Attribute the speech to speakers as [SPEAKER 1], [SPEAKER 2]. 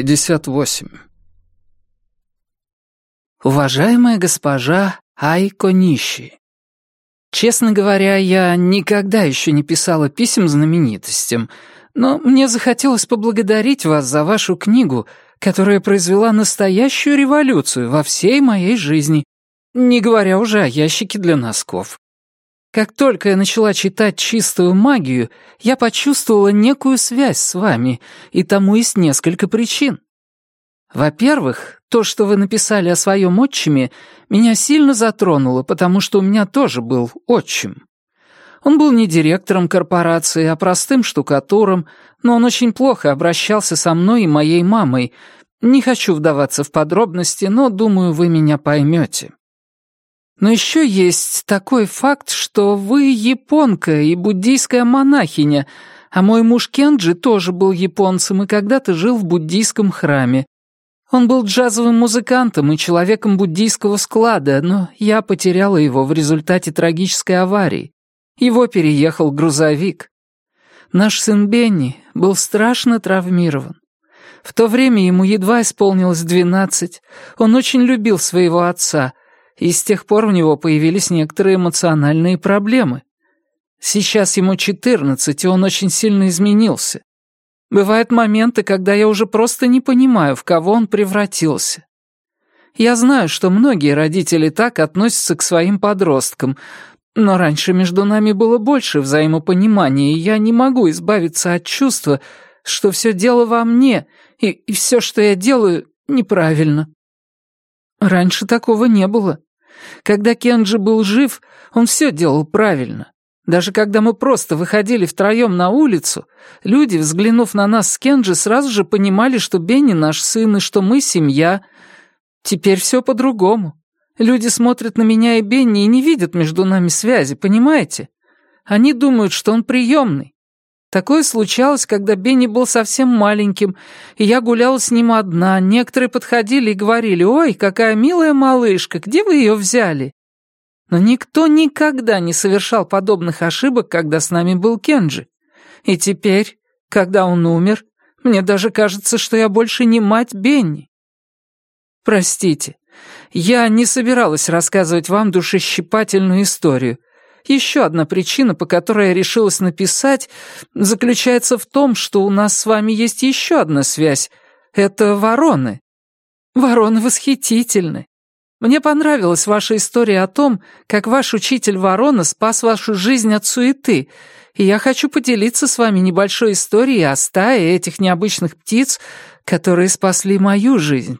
[SPEAKER 1] 58. Уважаемая госпожа Айко Нищи, честно говоря, я никогда еще не писала писем знаменитостям, но мне захотелось поблагодарить вас за вашу книгу, которая произвела настоящую революцию во всей моей жизни, не говоря уже о ящике для носков. Как только я начала читать чистую магию, я почувствовала некую связь с вами, и тому есть несколько причин. Во-первых, то, что вы написали о своем отчиме, меня сильно затронуло, потому что у меня тоже был отчим. Он был не директором корпорации, а простым штукатуром, но он очень плохо обращался со мной и моей мамой. Не хочу вдаваться в подробности, но думаю, вы меня поймете. Но еще есть такой факт, что вы японка и буддийская монахиня, а мой муж Кенджи тоже был японцем и когда-то жил в буддийском храме. Он был джазовым музыкантом и человеком буддийского склада, но я потеряла его в результате трагической аварии. Его переехал грузовик. Наш сын Бенни был страшно травмирован. В то время ему едва исполнилось двенадцать. Он очень любил своего отца, и с тех пор у него появились некоторые эмоциональные проблемы. Сейчас ему 14, и он очень сильно изменился. Бывают моменты, когда я уже просто не понимаю, в кого он превратился. Я знаю, что многие родители так относятся к своим подросткам, но раньше между нами было больше взаимопонимания, и я не могу избавиться от чувства, что все дело во мне, и, и все, что я делаю, неправильно. Раньше такого не было. Когда Кенджи был жив, он все делал правильно. Даже когда мы просто выходили втроем на улицу, люди, взглянув на нас с Кенджи, сразу же понимали, что Бенни наш сын и что мы семья. Теперь все по-другому. Люди смотрят на меня и Бенни и не видят между нами связи, понимаете? Они думают, что он приемный. Такое случалось, когда Бенни был совсем маленьким, и я гуляла с ним одна. Некоторые подходили и говорили, «Ой, какая милая малышка, где вы ее взяли?» Но никто никогда не совершал подобных ошибок, когда с нами был Кенджи. И теперь, когда он умер, мне даже кажется, что я больше не мать Бенни. Простите, я не собиралась рассказывать вам душещипательную историю — еще одна причина, по которой я решилась написать, заключается в том, что у нас с вами есть еще одна связь. Это вороны. Вороны восхитительны. Мне понравилась ваша история о том, как ваш учитель Ворона спас вашу жизнь от суеты, и я хочу поделиться с вами небольшой историей о стае этих необычных птиц, которые спасли мою жизнь.